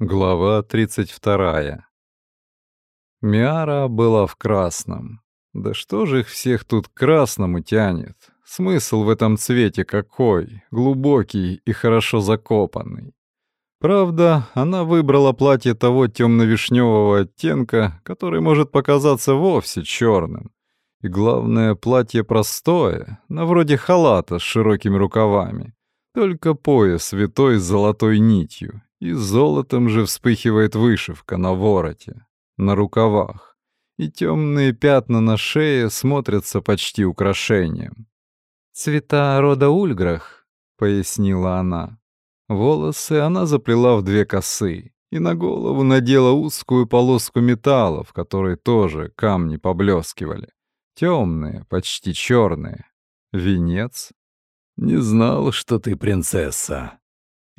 Глава 32. Миара была в красном. Да что же их всех тут к красному тянет? Смысл в этом цвете какой? Глубокий и хорошо закопанный. Правда, она выбрала платье того темно-вишневого оттенка, который может показаться вовсе черным. И главное, платье простое, на вроде халата с широкими рукавами. Только пояс витой с золотой нитью, и золотом же вспыхивает вышивка на вороте, на рукавах, и темные пятна на шее смотрятся почти украшением. «Цвета рода Ульграх», — пояснила она. Волосы она заплела в две косы и на голову надела узкую полоску металла, в которой тоже камни поблескивали. Темные, почти черные. Венец? «Не знал, что ты принцесса»,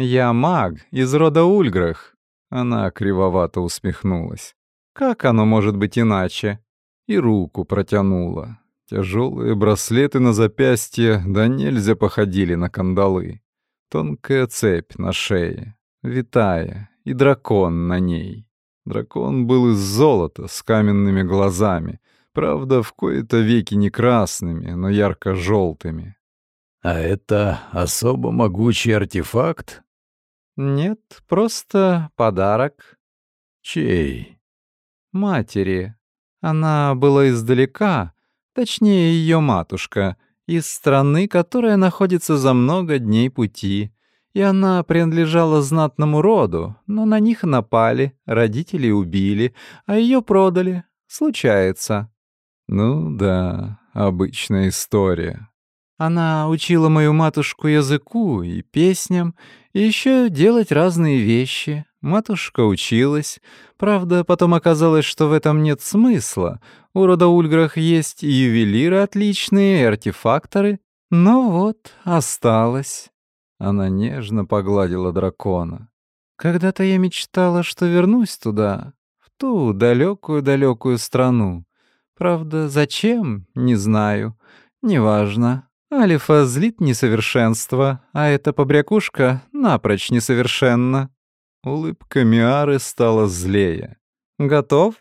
«Я маг из рода Ульграх», — она кривовато усмехнулась. «Как оно может быть иначе?» И руку протянула. Тяжелые браслеты на запястье да нельзя походили на кандалы. Тонкая цепь на шее, витая, и дракон на ней. Дракон был из золота, с каменными глазами, правда, в кои-то веки не красными, но ярко-желтыми. «А это особо могучий артефакт?» «Нет, просто подарок». «Чей?» «Матери. Она была издалека, точнее, ее матушка, из страны, которая находится за много дней пути. И она принадлежала знатному роду, но на них напали, родители убили, а ее продали. Случается». «Ну да, обычная история», она учила мою матушку языку и песням, и еще делать разные вещи. Матушка училась. Правда, потом оказалось, что в этом нет смысла. У рода Ульграх есть и ювелиры отличные, и артефакторы. Но вот, осталось. Она нежно погладила дракона. Когда-то я мечтала, что вернусь туда, в ту далекую-далекую страну. Правда, зачем, не знаю. Неважно. Алифа злит несовершенство, а эта побрякушка напрочь несовершенна. Улыбка Миары стала злее. «Готов?»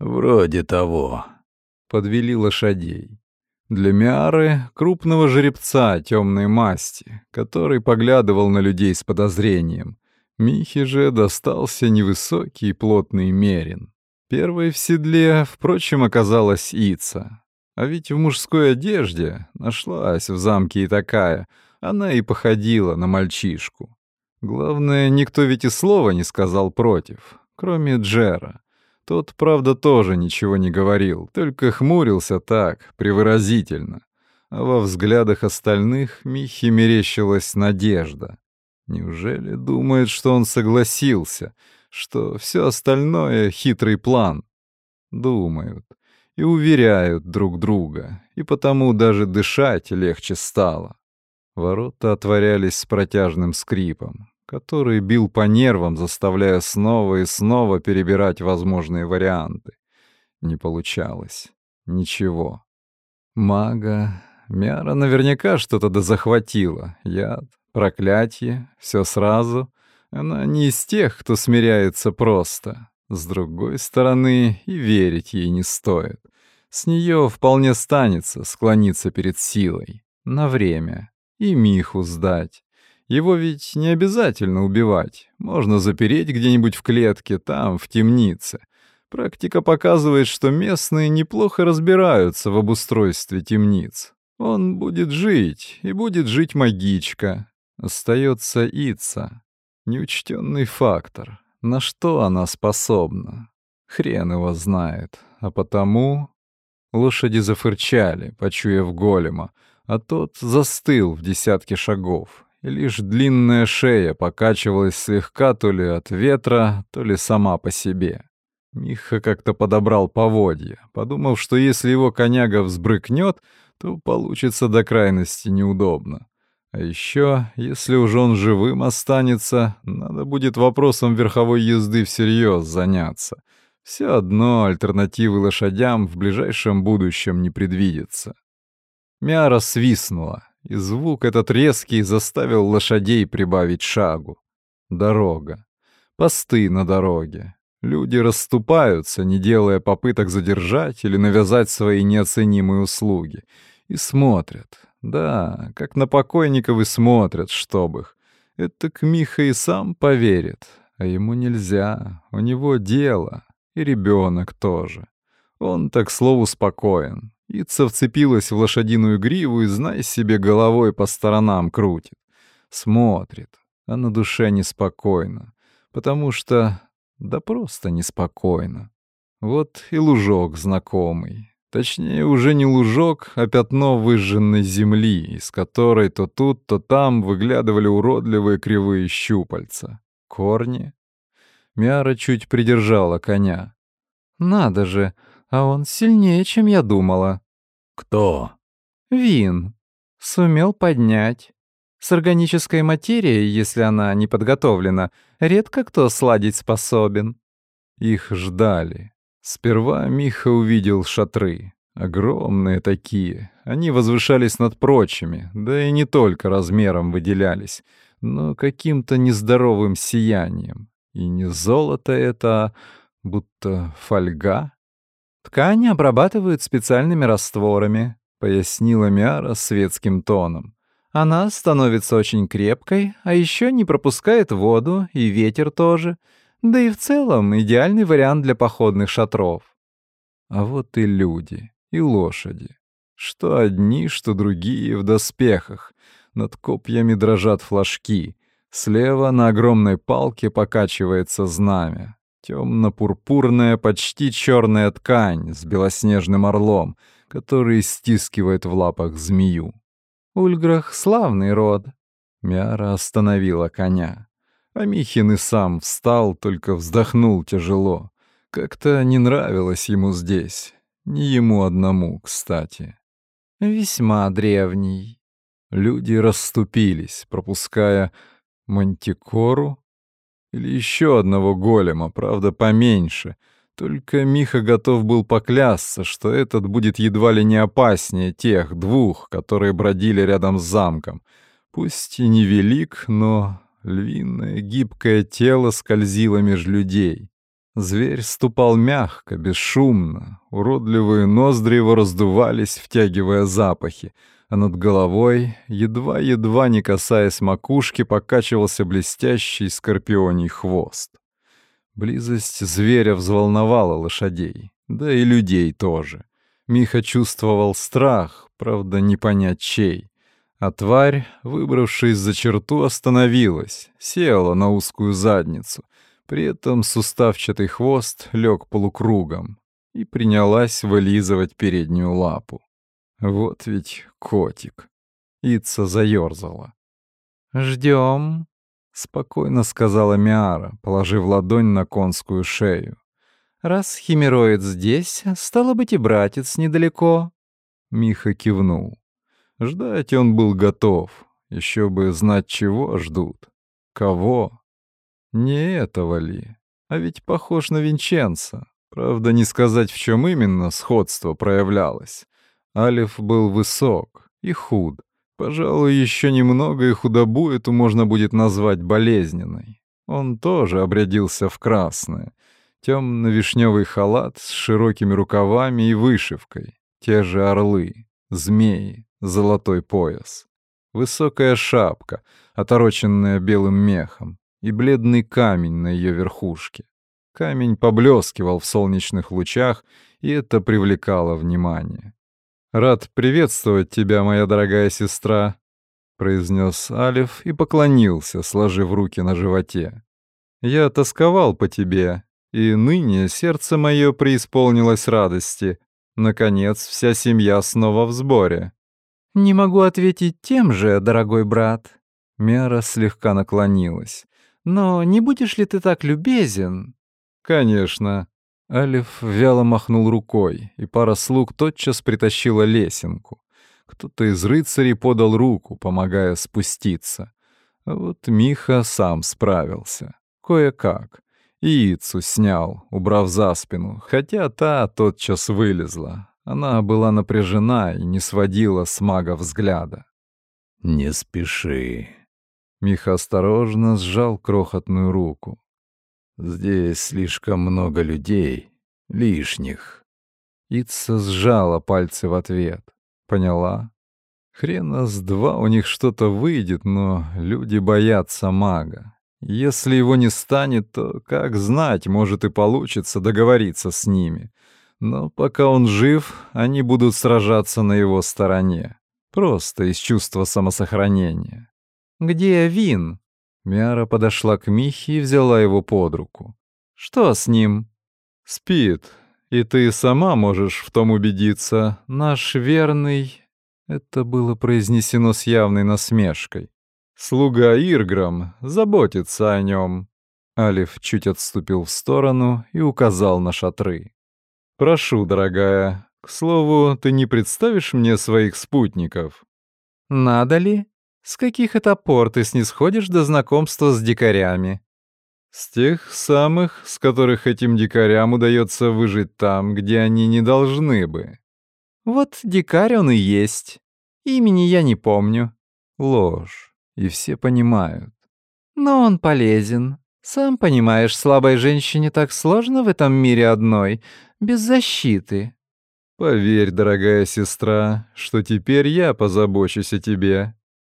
«Вроде того», — подвели лошадей. Для Миары — крупного жеребца темной масти, который поглядывал на людей с подозрением. Михе же достался невысокий и плотный мерин. Первой в седле, впрочем, оказалась Ица, а ведь в мужской одежде нашлась в замке и такая. Она и походила на мальчишку. Главное, никто ведь и слова не сказал против, кроме Джера. Тот, правда, тоже ничего не говорил, только хмурился так, привыразительно. А во взглядах остальных Михе мерещилась надежда. Неужели думает, что он согласился, что все остальное — хитрый план? Думают и уверяют друг друга, и потому даже дышать легче стало. Ворота отворялись с протяжным скрипом, который бил по нервам, заставляя снова и снова перебирать возможные варианты. Не получалось. Ничего. Мага... Мяра наверняка что-то да захватила. Яд, проклятие, все сразу. Она не из тех, кто смиряется просто. С другой стороны, и верить ей не стоит. С нее вполне станется склониться перед силой. На время. И Миху сдать. Его ведь не обязательно убивать. Можно запереть где-нибудь в клетке, там, в темнице. Практика показывает, что местные неплохо разбираются в обустройстве темниц. Он будет жить, и будет жить магичка. Остается Ица. Неучтенный фактор. На что она способна? Хрен его знает. А потому... Лошади зафырчали, почуяв голема, а тот застыл в десятке шагов, и лишь длинная шея покачивалась слегка то ли от ветра, то ли сама по себе. Миха как-то подобрал поводья, подумав, что если его коняга взбрыкнет, то получится до крайности неудобно. А еще, если уж он живым останется, надо будет вопросом верховой езды всерьез заняться. Все одно альтернативы лошадям в ближайшем будущем не предвидится. Мяра свистнула, и звук этот резкий заставил лошадей прибавить шагу. Дорога. посты на дороге. Люди расступаются, не делая попыток задержать или навязать свои неоценимые услуги. И смотрят. Да, как на покойников и смотрят, чтоб их. Это к Миха и сам поверит. А ему нельзя. У него дело. И ребенок тоже. Он, так слову, спокоен. Ица вцепилась в лошадиную гриву и, знай себе, головой по сторонам крутит. Смотрит, а на душе неспокойно. Потому что да просто неспокойно. Вот и лужок знакомый. Точнее, уже не лужок, а пятно выжженной земли, из которой то тут, то там выглядывали уродливые кривые щупальца. Корни. Мяра чуть придержала коня. «Надо же, а он сильнее, чем я думала». «Кто?» «Вин. Сумел поднять. С органической материей, если она не подготовлена, редко кто сладить способен. Их ждали. Сперва Миха увидел шатры. Огромные такие. Они возвышались над прочими, да и не только размером выделялись, но каким-то нездоровым сиянием. И не золото это, а будто фольга. Ткани обрабатывают специальными растворами, пояснила Миара светским тоном. Она становится очень крепкой, а еще не пропускает воду и ветер тоже. Да и в целом идеальный вариант для походных шатров. А вот и люди, и лошади. Что одни, что другие в доспехах. Над копьями дрожат флажки. Слева на огромной палке покачивается знамя. Темно-пурпурная, почти черная ткань с белоснежным орлом, который стискивает в лапах змею. Ульграх — славный род. Мяра остановила коня. А Михин и сам встал, только вздохнул тяжело. Как-то не нравилось ему здесь. Не ему одному, кстати. Весьма древний. Люди расступились, пропуская мантикору или еще одного голема, правда, поменьше — только Миха готов был поклясться, что этот будет едва ли не опаснее тех двух, которые бродили рядом с замком. Пусть и невелик, но львиное гибкое тело скользило меж людей. Зверь ступал мягко, бесшумно, уродливые ноздри его раздувались, втягивая запахи, а над головой, едва-едва не касаясь макушки, покачивался блестящий скорпионий хвост. Близость зверя взволновала лошадей, да и людей тоже. Миха чувствовал страх, правда, не понять чей. А тварь, выбравшись за черту, остановилась, села на узкую задницу. При этом суставчатый хвост лег полукругом и принялась вылизывать переднюю лапу. Вот ведь котик. Ица заёрзала. «Ждём», — спокойно сказала Миара, положив ладонь на конскую шею. «Раз химероид здесь, стало быть и братец недалеко». Миха кивнул. Ждать он был готов. Еще бы знать, чего ждут. Кого? Не этого ли? А ведь похож на Винченца. Правда, не сказать, в чем именно сходство проявлялось. Алиф был высок и худ, Пожалуй, еще немного, и худобу эту можно будет назвать болезненной. Он тоже обрядился в красное. Темно-вишневый халат с широкими рукавами и вышивкой. Те же орлы, змеи, золотой пояс. Высокая шапка, отороченная белым мехом, и бледный камень на ее верхушке. Камень поблескивал в солнечных лучах, и это привлекало внимание. «Рад приветствовать тебя, моя дорогая сестра», — произнес Алиф и поклонился, сложив руки на животе. «Я тосковал по тебе, и ныне сердце мое преисполнилось радости. Наконец, вся семья снова в сборе». «Не могу ответить тем же, дорогой брат». Мера слегка наклонилась. «Но не будешь ли ты так любезен?» «Конечно», Алиф вяло махнул рукой, и пара слуг тотчас притащила лесенку. Кто-то из рыцарей подал руку, помогая спуститься. А вот Миха сам справился. Кое-как. Яицу снял, убрав за спину, хотя та тотчас вылезла. Она была напряжена и не сводила с мага взгляда. «Не спеши». Миха осторожно сжал крохотную руку. Здесь слишком много людей, лишних. Ица сжала пальцы в ответ. Поняла. Хрена с два у них что-то выйдет, но люди боятся мага. Если его не станет, то, как знать, может и получится договориться с ними. Но пока он жив, они будут сражаться на его стороне. Просто из чувства самосохранения. «Где Вин?» Мяра подошла к Михе и взяла его под руку. «Что с ним?» «Спит. И ты сама можешь в том убедиться. Наш верный...» Это было произнесено с явной насмешкой. Слуга Ирграм заботится о нем. Алиф чуть отступил в сторону и указал на шатры. «Прошу, дорогая, к слову, ты не представишь мне своих спутников?» «Надо ли? С каких это пор ты снисходишь до знакомства с дикарями?» «С тех самых, с которых этим дикарям удается выжить там, где они не должны бы». «Вот дикарь он и есть. Имени я не помню». Ложь и все понимают. Но он полезен. Сам понимаешь, слабой женщине так сложно в этом мире одной, без защиты. Поверь, дорогая сестра, что теперь я позабочусь о тебе.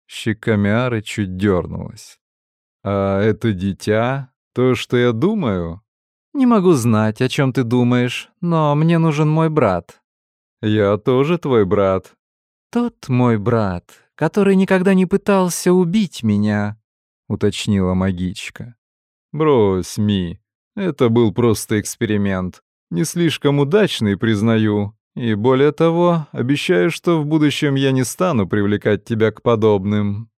Щека Миары чуть дернулась. А это дитя, то, что я думаю? Не могу знать, о чем ты думаешь, но мне нужен мой брат. Я тоже твой брат. Тот мой брат, который никогда не пытался убить меня», — уточнила магичка. «Брось, Ми, это был просто эксперимент. Не слишком удачный, признаю. И более того, обещаю, что в будущем я не стану привлекать тебя к подобным.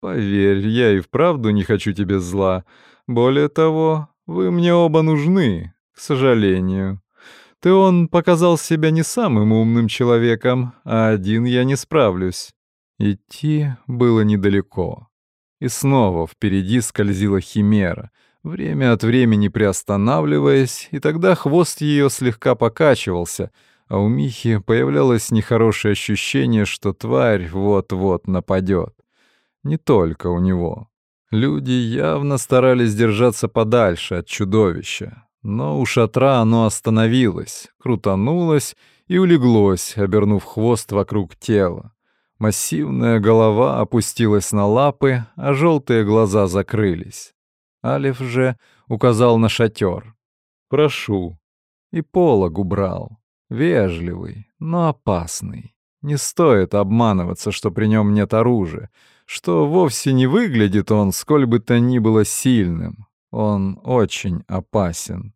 Поверь, я и вправду не хочу тебе зла. Более того, вы мне оба нужны, к сожалению. Ты он показал себя не самым умным человеком, а один я не справлюсь. Идти было недалеко. И снова впереди скользила химера, время от времени приостанавливаясь, и тогда хвост ее слегка покачивался, а у Михи появлялось нехорошее ощущение, что тварь вот-вот нападет. Не только у него. Люди явно старались держаться подальше от чудовища, но у шатра оно остановилось, крутанулось и улеглось, обернув хвост вокруг тела. Массивная голова опустилась на лапы, а желтые глаза закрылись. Алиф же указал на шатер. «Прошу». И полог убрал. Вежливый, но опасный. Не стоит обманываться, что при нем нет оружия, что вовсе не выглядит он сколь бы то ни было сильным. Он очень опасен.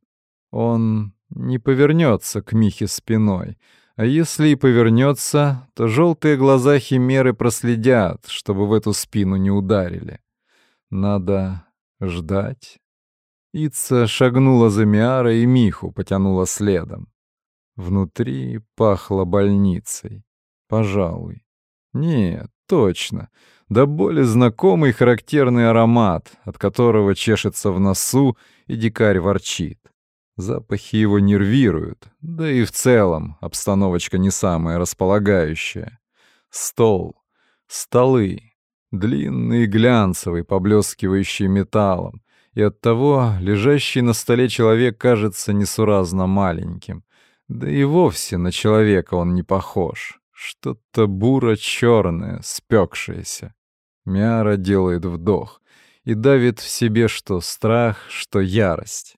Он не повернется к Михе спиной — а если и повернется, то желтые глаза химеры проследят, чтобы в эту спину не ударили. Надо ждать. Ица шагнула за Миарой и Миху потянула следом. Внутри пахло больницей. Пожалуй. Нет, точно. Да более знакомый характерный аромат, от которого чешется в носу и дикарь ворчит. Запахи его нервируют, да и в целом обстановочка не самая располагающая. Стол, столы, длинный глянцевый, поблескивающий металлом, и оттого лежащий на столе человек кажется несуразно маленьким. Да и вовсе на человека он не похож. Что-то буро-черное, спекшееся. Мяра делает вдох и давит в себе что страх, что ярость.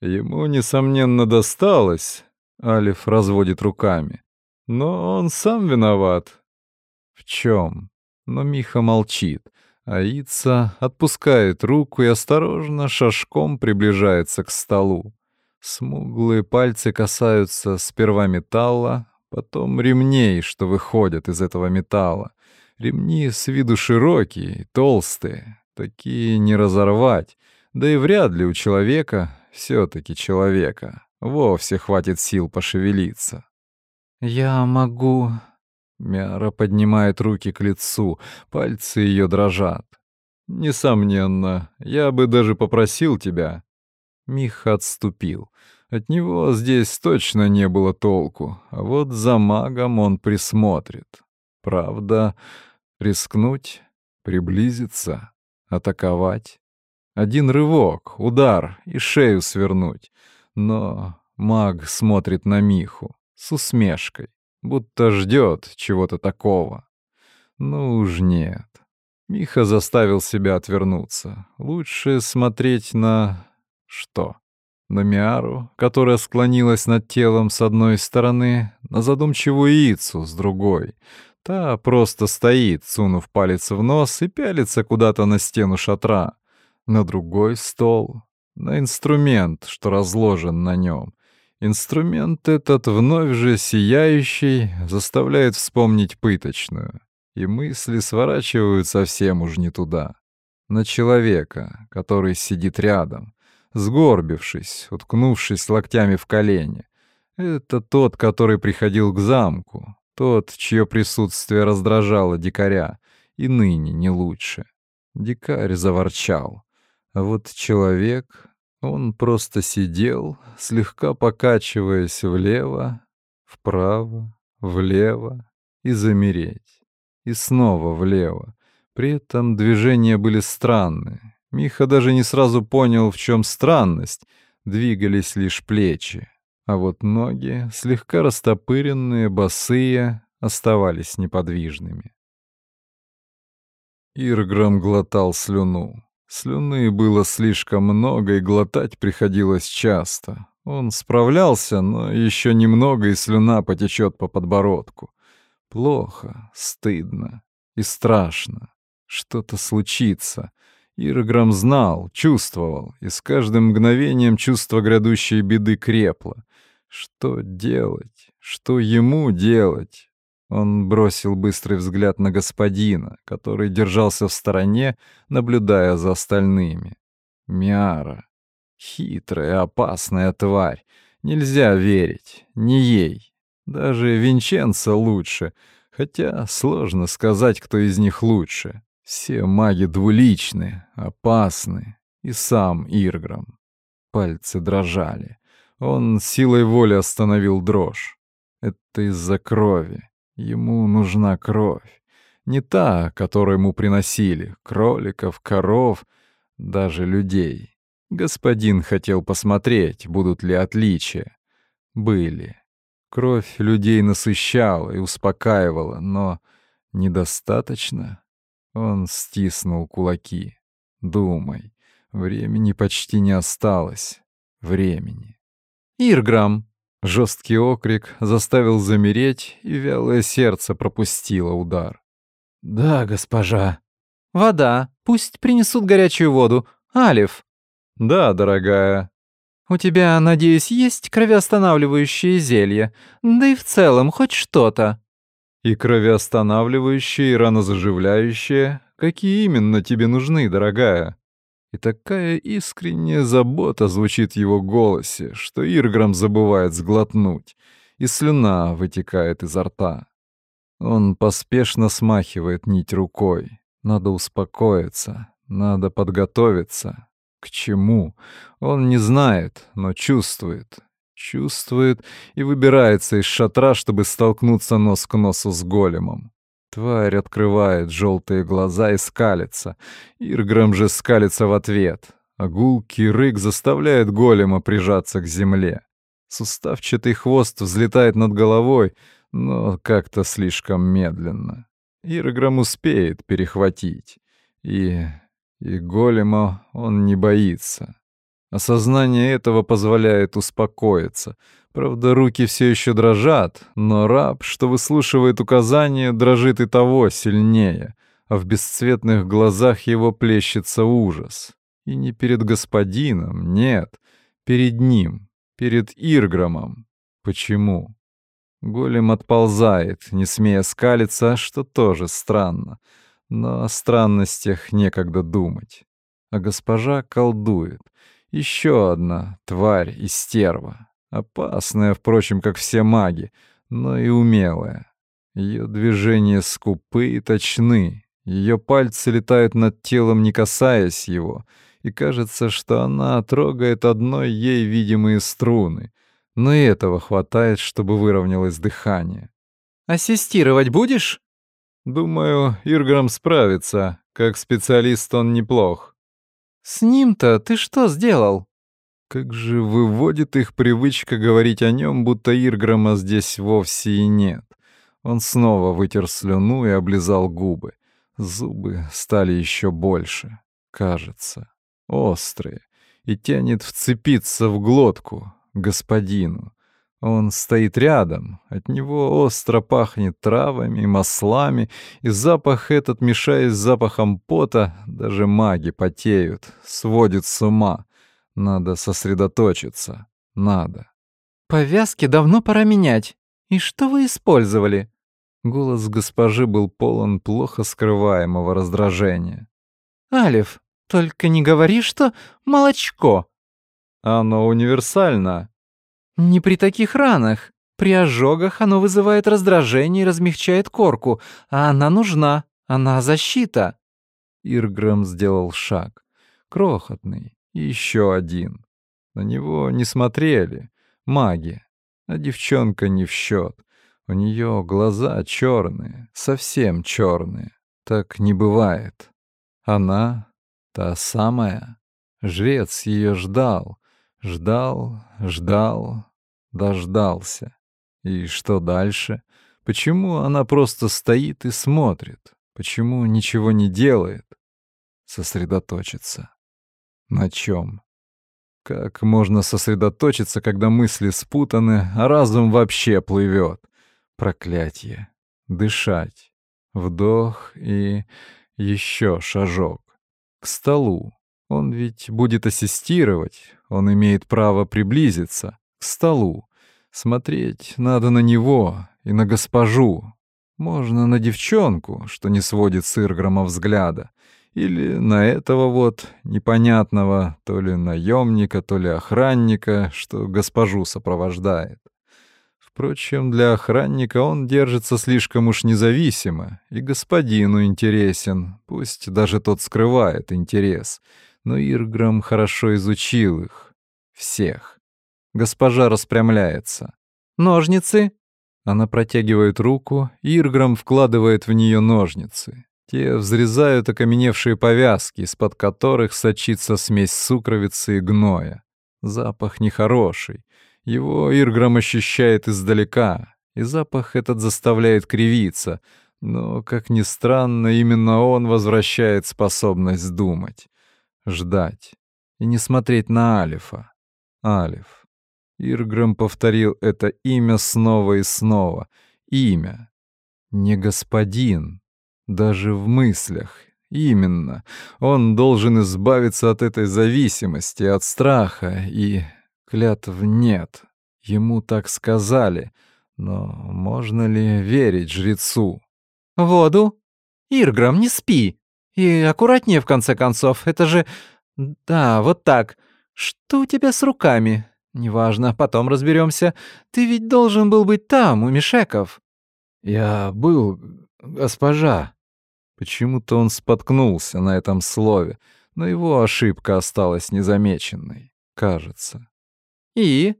Ему, несомненно, досталось, Алиф разводит руками. Но он сам виноват. В чем? Но Миха молчит, а Ица отпускает руку и осторожно шажком приближается к столу. Смуглые пальцы касаются сперва металла, потом ремней, что выходят из этого металла. Ремни с виду широкие, толстые, такие не разорвать, да и вряд ли у человека, все-таки человека. Вовсе хватит сил пошевелиться. «Я могу...» Мяра поднимает руки к лицу, пальцы ее дрожат. «Несомненно, я бы даже попросил тебя». Миха отступил. От него здесь точно не было толку, а вот за магом он присмотрит. Правда, рискнуть, приблизиться, атаковать. Один рывок, удар и шею свернуть. Но маг смотрит на Миху с усмешкой, будто ждет чего-то такого. Ну уж нет. Миха заставил себя отвернуться. Лучше смотреть на... что? На Миару, которая склонилась над телом с одной стороны, на задумчивую Ицу с другой. Та просто стоит, сунув палец в нос и пялится куда-то на стену шатра. На другой стол, на инструмент, что разложен на нем. Инструмент этот, вновь же сияющий, заставляет вспомнить пыточную. И мысли сворачивают совсем уж не туда. На человека, который сидит рядом, сгорбившись, уткнувшись локтями в колени. Это тот, который приходил к замку, тот, чье присутствие раздражало дикаря, и ныне не лучше. Дикарь заворчал. А вот человек, он просто сидел, слегка покачиваясь влево, вправо, влево и замереть. И снова влево. При этом движения были странные, Миха даже не сразу понял, в чем странность. Двигались лишь плечи, а вот ноги, слегка растопыренные, босые, оставались неподвижными. Ирграм глотал слюну. Слюны было слишком много, и глотать приходилось часто. Он справлялся, но еще немного, и слюна потечет по подбородку. Плохо, стыдно и страшно. Что-то случится. Ирграм знал, чувствовал, и с каждым мгновением чувство грядущей беды крепло. Что делать? Что ему делать? Он бросил быстрый взгляд на господина, который держался в стороне, наблюдая за остальными. Миара. Хитрая, опасная тварь. Нельзя верить. Не ей. Даже Винченцо лучше. Хотя сложно сказать, кто из них лучше. Все маги двуличны, опасны, и сам Ирграм. Пальцы дрожали. Он силой воли остановил дрожь. Это из-за крови. Ему нужна кровь. Не та, которую ему приносили. Кроликов, коров, даже людей. Господин хотел посмотреть, будут ли отличия. Были. Кровь людей насыщала и успокаивала, но недостаточно. Он стиснул кулаки. Думай, времени почти не осталось. Времени. «Ирграм!» Жесткий окрик заставил замереть, и вялое сердце пропустило удар. «Да, госпожа». «Вода. Пусть принесут горячую воду. Алиф». «Да, дорогая». «У тебя, надеюсь, есть кровоостанавливающие зелья? Да и в целом хоть что-то». И кровоостанавливающие, и ранозаживляющие. Какие именно тебе нужны, дорогая? И такая искренняя забота звучит в его голосе, что Ирграм забывает сглотнуть, и слюна вытекает изо рта. Он поспешно смахивает нить рукой. Надо успокоиться, надо подготовиться. К чему? Он не знает, но чувствует чувствует и выбирается из шатра, чтобы столкнуться нос к носу с големом. Тварь открывает желтые глаза и скалится. Ирграм же скалится в ответ. А гулкий рык заставляет голема прижаться к земле. Суставчатый хвост взлетает над головой, но как-то слишком медленно. Ирграм успеет перехватить. И... и голема он не боится. Осознание этого позволяет успокоиться. Правда, руки все еще дрожат, но раб, что выслушивает указания, дрожит и того сильнее, а в бесцветных глазах его плещется ужас. И не перед господином, нет, перед ним, перед Ирграмом. Почему? Голем отползает, не смея скалиться, что тоже странно. Но о странностях некогда думать. А госпожа колдует. Еще одна тварь и стерва. Опасная, впрочем, как все маги, но и умелая. Ее движения скупы и точны. Ее пальцы летают над телом, не касаясь его, и кажется, что она трогает одной ей видимые струны. Но и этого хватает, чтобы выровнялось дыхание. «Ассистировать будешь?» «Думаю, Ирграм справится. Как специалист он неплох». С ним-то ты что сделал? Как же выводит их привычка говорить о нем, будто Ирграма здесь вовсе и нет. Он снова вытер слюну и облизал губы. Зубы стали еще больше, кажется, острые, и тянет вцепиться в глотку господину. Он стоит рядом, от него остро пахнет травами, маслами, и запах этот, мешаясь с запахом пота, даже маги потеют, сводит с ума. Надо сосредоточиться, надо. «Повязки давно пора менять. И что вы использовали?» Голос госпожи был полон плохо скрываемого раздражения. «Алиф, только не говори, что молочко!» «Оно универсально», не при таких ранах. При ожогах оно вызывает раздражение и размягчает корку, а она нужна, она защита. Ирграм сделал шаг. Крохотный. еще один. На него не смотрели. Маги. А девчонка не в счет. У нее глаза черные, совсем черные. Так не бывает. Она та самая. Жрец ее ждал. Ждал, ждал, дождался. И что дальше? Почему она просто стоит и смотрит? Почему ничего не делает? Сосредоточиться. На чем? Как можно сосредоточиться, когда мысли спутаны, а разум вообще плывет? Проклятие. Дышать. Вдох и еще шажок. К столу. Он ведь будет ассистировать, он имеет право приблизиться к столу. Смотреть надо на него и на госпожу. Можно на девчонку, что не сводит с Ирграма взгляда, или на этого вот непонятного то ли наемника, то ли охранника, что госпожу сопровождает. Впрочем, для охранника он держится слишком уж независимо, и господину интересен, пусть даже тот скрывает интерес — но Ирграм хорошо изучил их. Всех. Госпожа распрямляется. «Ножницы?» Она протягивает руку, Ирграм вкладывает в нее ножницы. Те взрезают окаменевшие повязки, из-под которых сочится смесь сукровицы и гноя. Запах нехороший. Его Ирграм ощущает издалека, и запах этот заставляет кривиться, но, как ни странно, именно он возвращает способность думать ждать и не смотреть на Алифа. Алиф. Ирграм повторил это имя снова и снова. Имя. Не господин. Даже в мыслях. Именно. Он должен избавиться от этой зависимости, от страха, и клятв нет. Ему так сказали. Но можно ли верить жрецу? «Воду? Ирграм, не спи!» И аккуратнее, в конце концов. Это же... Да, вот так. Что у тебя с руками? Неважно, потом разберемся. Ты ведь должен был быть там, у Мишеков. Я был, госпожа. Почему-то он споткнулся на этом слове, но его ошибка осталась незамеченной, кажется. И?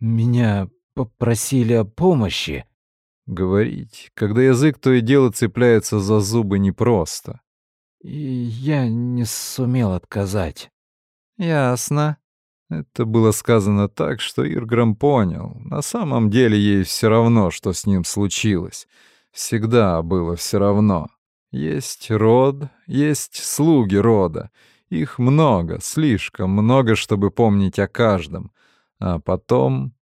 Меня попросили о помощи. Говорить, когда язык то и дело цепляется за зубы, непросто. И я не сумел отказать. Ясно. Это было сказано так, что Ирграм понял. На самом деле ей все равно, что с ним случилось. Всегда было все равно. Есть род, есть слуги рода. Их много, слишком много, чтобы помнить о каждом. А потом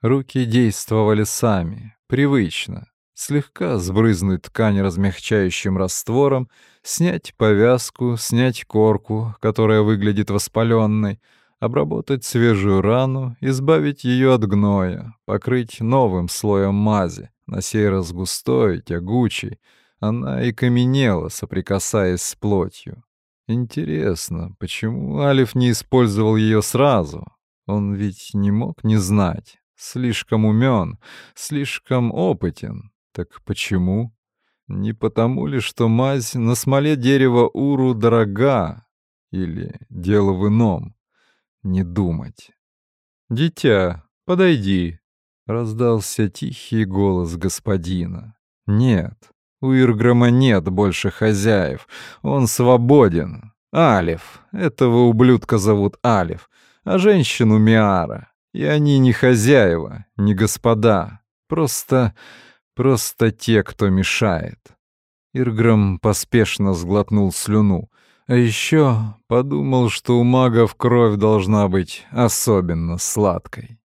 руки действовали сами, привычно. Слегка сбрызнуть ткань размягчающим раствором — снять повязку, снять корку, которая выглядит воспаленной, обработать свежую рану, избавить ее от гноя, покрыть новым слоем мази, на сей раз густой, тягучей. Она и каменела, соприкасаясь с плотью. Интересно, почему Алиф не использовал ее сразу? Он ведь не мог не знать. Слишком умен, слишком опытен. Так почему? Не потому ли, что мазь на смоле дерева уру дорога? Или дело в ином? Не думать. «Дитя, подойди», — раздался тихий голос господина. «Нет, у Ирграма нет больше хозяев. Он свободен. Алиф. Этого ублюдка зовут Алиф, а женщину Миара. И они не хозяева, не господа. Просто... просто те, кто мешает. Ирграм поспешно сглотнул слюну. А еще подумал, что у магов кровь должна быть особенно сладкой.